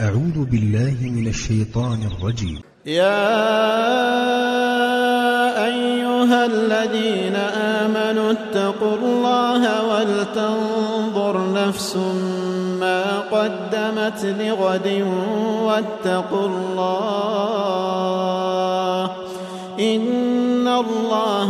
أعوذ بالله من الشيطان الرجيم. يا أيها الذين آمنوا اتقوا الله ولتنظر نفس ما قدمت لغد واتقوا الله إن